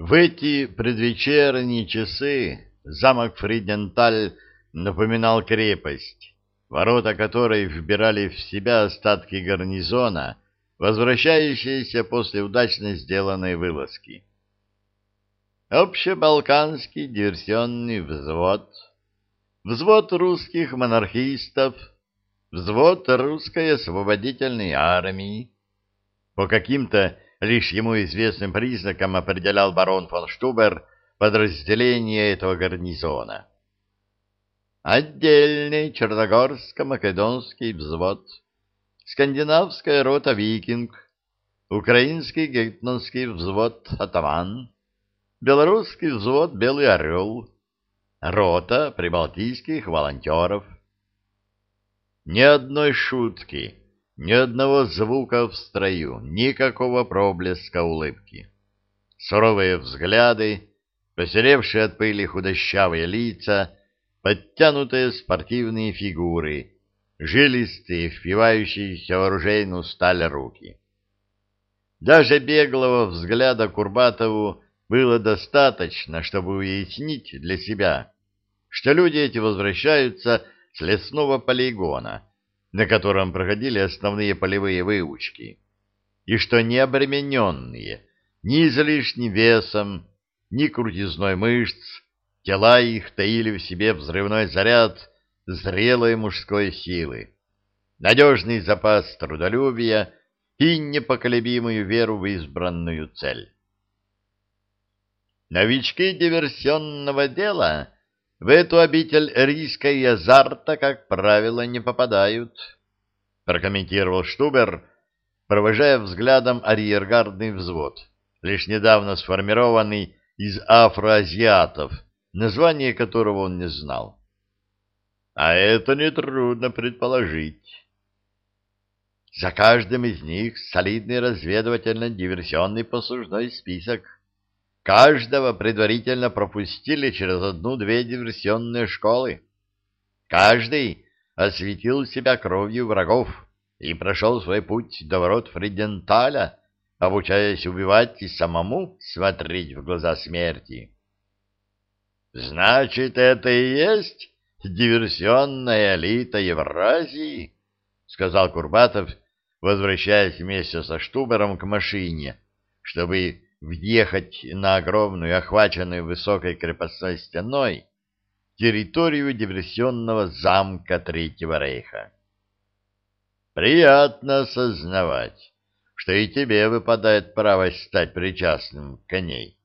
В эти предвечерние часы замок Фриденталь напоминал крепость, ворота которой вбирали в себя остатки гарнизона, возвращающиеся после удачно сделанной вылазки. Общебалканский диверсионный взвод, взвод русских монархистов, взвод русской освободительной армии. По каким-то лишь ему известным признакам определял барон фон Штубер подразделение этого гарнизона. Отдельный черногорско-македонский взвод, скандинавская рота «Викинг», украинский гетманский взвод «Атаман», белорусский взвод «Белый орел», рота прибалтийских волонтеров. Ни одной шутки, ни одного звука в строю, никакого проблеска улыбки. Суровые взгляды, посеревшие от пыли худощавые лица, подтянутые спортивные фигуры, жилистые, впивающиеся в оружейную сталь руки. Даже беглого взгляда Курбатову было достаточно, чтобы уяснить для себя, что люди эти возвращаются с лесного полигона, на котором проходили основные полевые выучки, и что не обремененные ни излишним весом, ни крутизной мышц, тела их таили в себе взрывной заряд зрелой мужской силы, надежный запас трудолюбия и непоколебимую веру в избранную цель. Новички диверсионного дела в эту обитель риска и азарта, как правило, не попадают, прокомментировал Штубер, провожая взглядом арьергардный взвод, лишь недавно сформированный из афроазиатов, название которого он не знал. А это нетрудно предположить. За каждым из них солидный разведывательно-диверсионный послужной список. Каждого предварительно пропустили через одну-две диверсионные школы. Каждый осветил себя кровью врагов и прошел свой путь до ворот Фриденталя, обучаясь убивать и самому смотреть в глаза смерти. Значит, это и есть диверсионная элита Евразии, сказал Курбатов, возвращаясь вместе со Штубером к машине, чтобы въехать на огромную, охваченную высокой крепостной стеной, территорию диверсионного замка Третьего Рейха. Приятно осознавать, что и тебе выпадает право стать причастным к ней.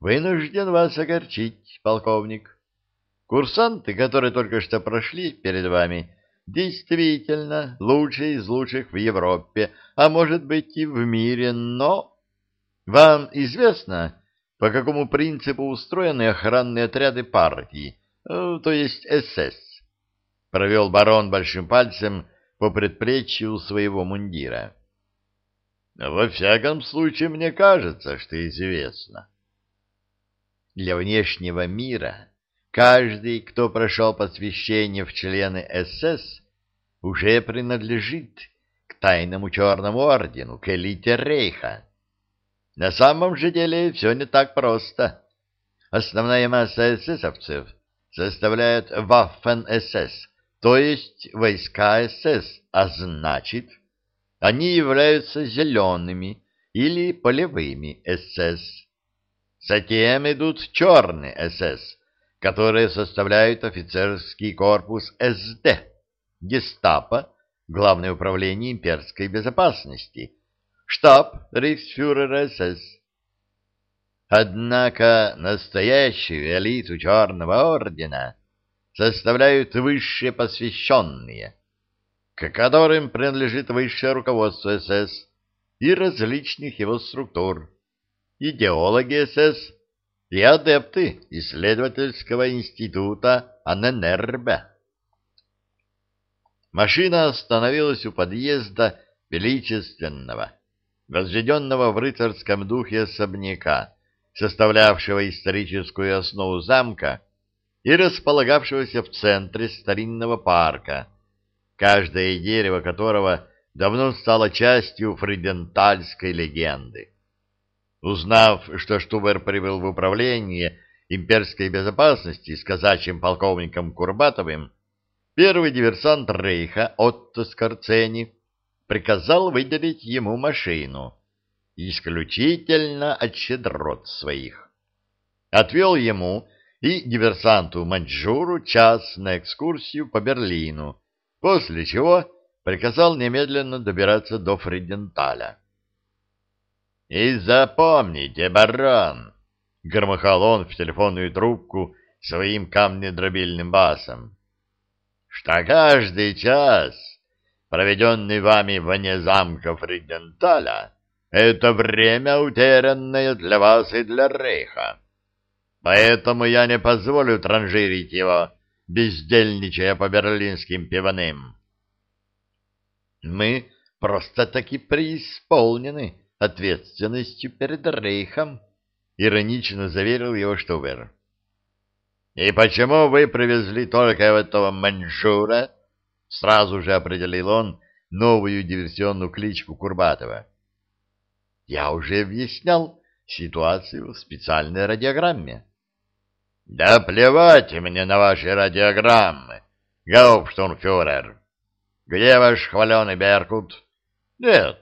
Вынужден вас огорчить, полковник. Курсанты, которые только что прошли перед вами, действительно лучшие из лучших в Европе, а может быть и в мире, но... Вам известно, по какому принципу устроены охранные отряды партии, э, то есть СС? Провел барон большим пальцем по предплечью своего мундира. Во всяком случае, мне кажется, что известно. Для внешнего мира каждый, кто прошел посвящение в члены СС, уже принадлежит к тайному черному ордену, к элите Рейха. На самом же деле все не так просто. Основная масса эсэсовцев составляет Waffen-СС, то есть войска СС, а значит, они являются зелеными или полевыми СС. Затем идут черные СС, которые составляют офицерский корпус СД, гестапо, Главное управление имперской безопасности, штаб рейхсфюрера СС. Однако настоящую элиту Черного Ордена составляют высшие посвященные, к которым принадлежит высшее руководство СС и различных его структур, идеологи СС и адепты исследовательского института Анненербе. Машина остановилась у подъезда величественного, возведенного в рыцарском духе особняка, составлявшего историческую основу замка, и располагавшегося в центре старинного парка, каждое дерево которого давно стало частью фридентальской легенды. Узнав, что Штубер прибыл в управление имперской безопасности с казачьим полковником Курбатовым, первый диверсант Рейха Отто Скорцени приказал выделить ему машину, исключительно от щедрот своих. Отвел ему и диверсанту Маньчжуру час на экскурсию по Берлину, после чего приказал немедленно добираться до Фриденталя. «И запомните, барон!» — громыхал он в телефонную трубку своим камнедробильным басом, «что каждый час, проведенный вами вне замка Фриденталя, это время, утерянное для вас и для Рейха. Поэтому я не позволю транжирить его, бездельничая по берлинским пиваным». «Мы просто-таки преисполнены», ответственностью перед Рейхом, — иронично заверил его Штубер. — И почему вы привезли только этого маньчжура? — сразу же определил он новую диверсионную кличку Курбатова. — Я уже объяснял ситуацию в специальной радиограмме. — Да плевать мне на ваши радиограммы, гауптштурмфюрер. Где ваш хваленый Беркут? — Нет,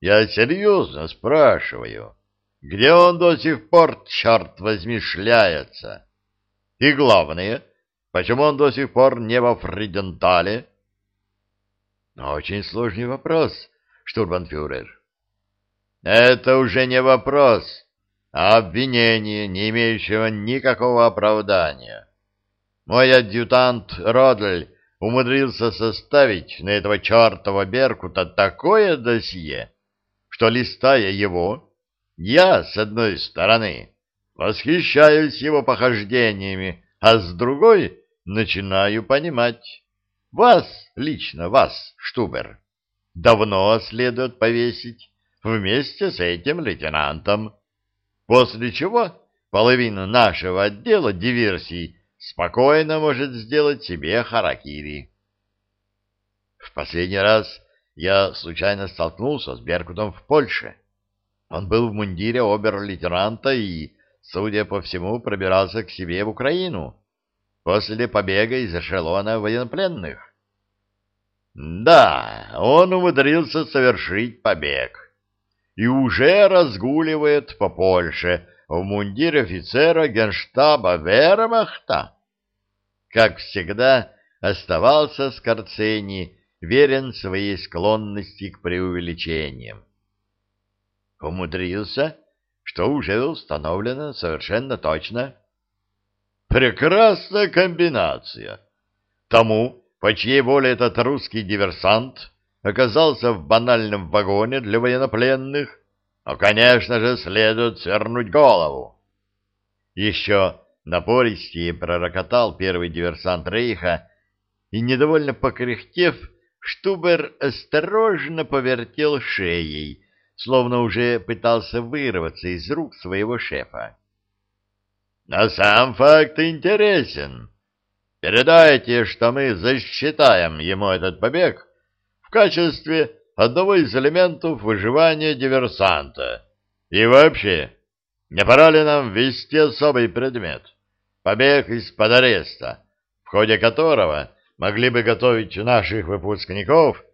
я серьезно спрашиваю, где он до сих пор, черт возьми, шляется? И главное, почему он до сих пор не во Фридентале? Очень сложный вопрос, штурманфюрер. Это уже не вопрос, а обвинение, не имеющего никакого оправдания. Мой адъютант Родль умудрился составить на этого чертова Беркута такое досье, что, листая его, я, с одной стороны, восхищаюсь его похождениями, а с другой начинаю понимать. Вас, лично вас, Штубер, давно следует повесить вместе с этим лейтенантом, после чего половина нашего отдела диверсий спокойно может сделать себе харакири. В последний раз я случайно столкнулся с Беркутом в Польше. Он был в мундире обер-лейтенанта и, судя по всему, пробирался к себе в Украину после побега из эшелона военнопленных. Да, он умудрился совершить побег и уже разгуливает по Польше в мундире офицера генштаба Вермахта. Как всегда, оставался Скорцени верен своей склонности к преувеличениям. Умудрился, что уже установлено совершенно точно. Прекрасная комбинация. Тому, по чьей воле этот русский диверсант оказался в банальном вагоне для военнопленных, но, конечно же, следует свернуть голову. Еще напористее пророкотал первый диверсант Рейха и, недовольно покряхтев, Штубер осторожно повертел шеей, словно уже пытался вырваться из рук своего шефа. Но сам факт интересен. Передайте, что мы засчитаем ему этот побег в качестве одного из элементов выживания диверсанта. И вообще, не пора ли нам ввести особый предмет? Побег из-под ареста, в ходе которого могли бы готовить наших выпускников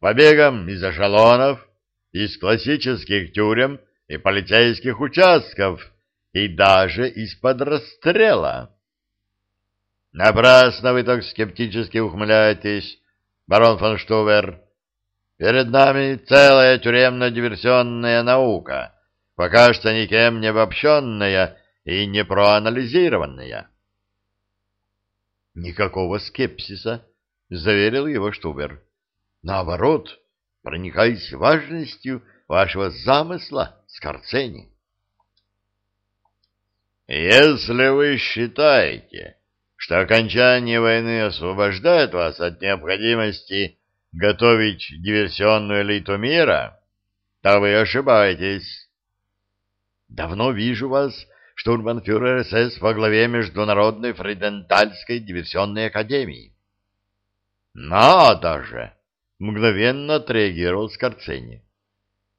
побегам из эшелонов, из классических тюрем и полицейских участков, и даже из-под расстрела. Напрасно вы так скептически ухмыляетесь, барон фон Штувер. Перед нами целая тюремно-диверсионная наука, пока что никем не обобщенная и не проанализированная. Никакого скепсиса, заверил его Штубер. Наоборот, проникаясь важностью вашего замысла, Скорцени. Если вы считаете, что окончание войны освобождает вас от необходимости готовить диверсионную элиту мира, то вы ошибаетесь. Давно вижу вас штурманфюрер СС во главе Международной Фридентальской диверсионной академии. «Надо же!» — мгновенно отреагировал Скорцени.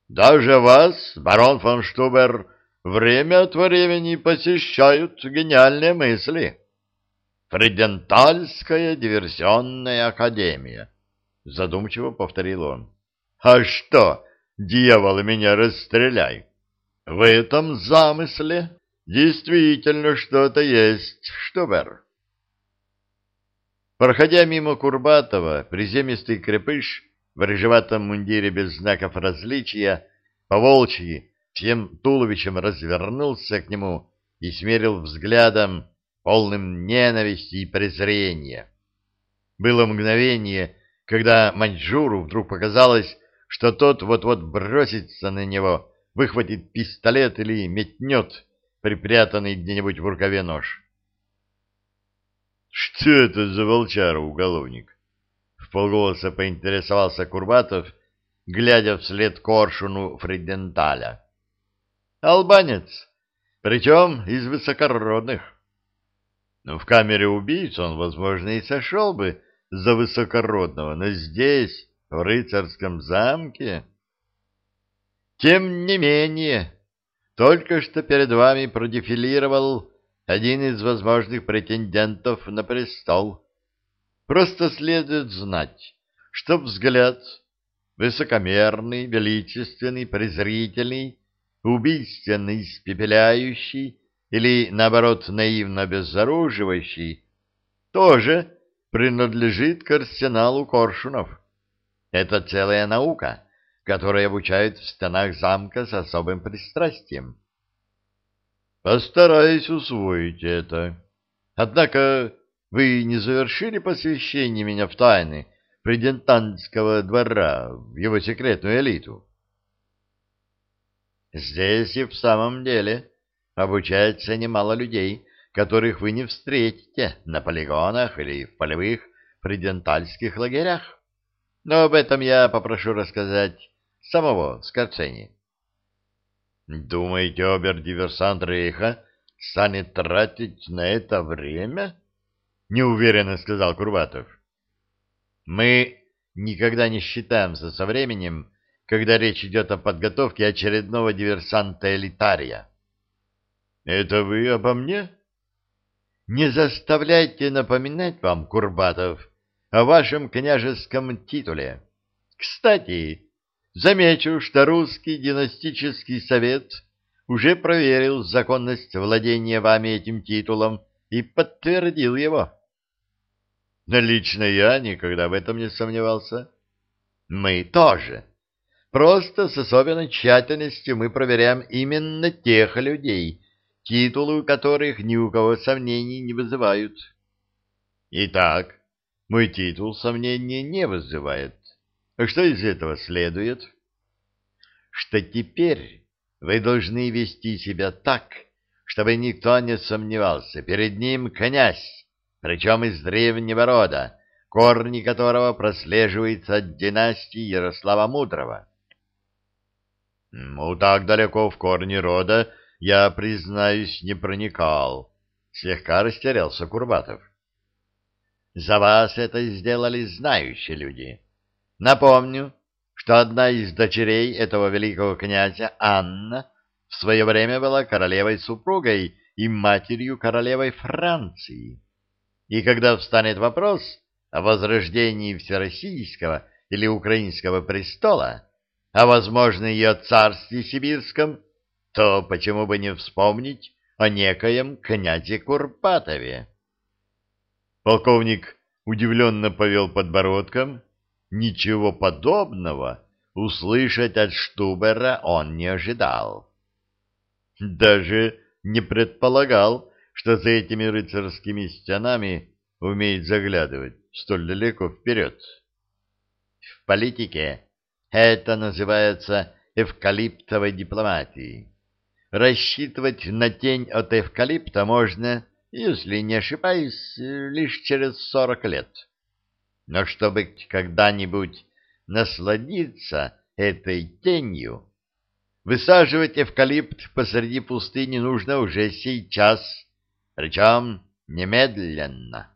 «Даже вас, барон фон Штубер, время от времени посещают гениальные мысли. Фридентальская диверсионная академия, задумчиво повторил он. А что, дьявол, меня расстреляй? В этом замысле действительно что-то есть, Штубер. Проходя мимо Курбатова, приземистый крепыш в рыжеватом мундире без знаков различия, по волчьи, всем туловищем развернулся к нему и смерил взглядом, полным ненависти и презрения. Было мгновение, когда Маньчжуру вдруг показалось, что тот вот-вот бросится на него, выхватит пистолет или метнет припрятанный где-нибудь в рукаве нож. Что это за волчара-уголовник? В полголоса поинтересовался Курбатов, глядя вслед коршуну Фриденталя. Албанец, причем из высокородных. Ну, в камере убийц он, возможно, и сошел бы за высокородного, но здесь, в рыцарском замке... Тем не менее, только что перед вами продефилировал один из возможных претендентов на престол. Просто следует знать, что взгляд высокомерный, величественный, презрительный, убийственно испепеляющий или, наоборот, наивно обезоруживающий, тоже принадлежит к арсеналу коршунов. Это целая наука, которая обучают в стенах замка с особым пристрастием. Постараюсь усвоить это. Однако вы не завершили посвящение меня в тайны президентантского двора, в его секретную элиту. Здесь и в самом деле обучается немало людей, которых вы не встретите на полигонах или в полевых президентальских лагерях. Но об этом я попрошу рассказать самого Скорцени. Думаете, обер-диверсант Рейха станет тратить на это время? Неуверенно сказал Курбатов. Мы никогда не считаемся со временем, когда речь идет о подготовке очередного диверсанта-элитария. Это вы обо мне? Не заставляйте напоминать вам, Курбатов, о вашем княжеском титуле. Кстати, Замечу, что русский династический совет уже проверил законность владения вами этим титулом и подтвердил его. Но лично я никогда в этом не сомневался. Мы тоже. Просто с особенной тщательностью мы проверяем именно тех людей, титулы которых ни у кого сомнений не вызывают. Итак, мой титул сомнения не вызывает. А что из этого следует? Что теперь вы должны вести себя так, чтобы никто не сомневался. Перед ним князь, причем из древнего рода, корни которого прослеживаются от династии Ярослава Мудрого. Ну, так далеко в корни рода я, признаюсь, не проникал. Слегка растерялся Курбатов. За вас это сделали знающие люди. Напомню, что одна из дочерей этого великого князя, Анна, в свое время была королевой-супругой и матерью королевой Франции. И когда встанет вопрос о возрождении Всероссийского или Украинского престола, а, возможно, и о царстве сибирском, то почему бы не вспомнить о некоем князе Курпатове? Полковник удивленно повел подбородком, Ничего подобного услышать от Штубера он не ожидал. Даже не предполагал, что за этими рыцарскими стенами умеет заглядывать столь далеко вперед. В политике это называется эвкалиптовой дипломатией. Рассчитывать на тень от эвкалипта можно, если не ошибаюсь, лишь через сорок лет. Но чтобы когда-нибудь насладиться этой тенью, высаживать эвкалипт посреди пустыни нужно уже сейчас, причем немедленно.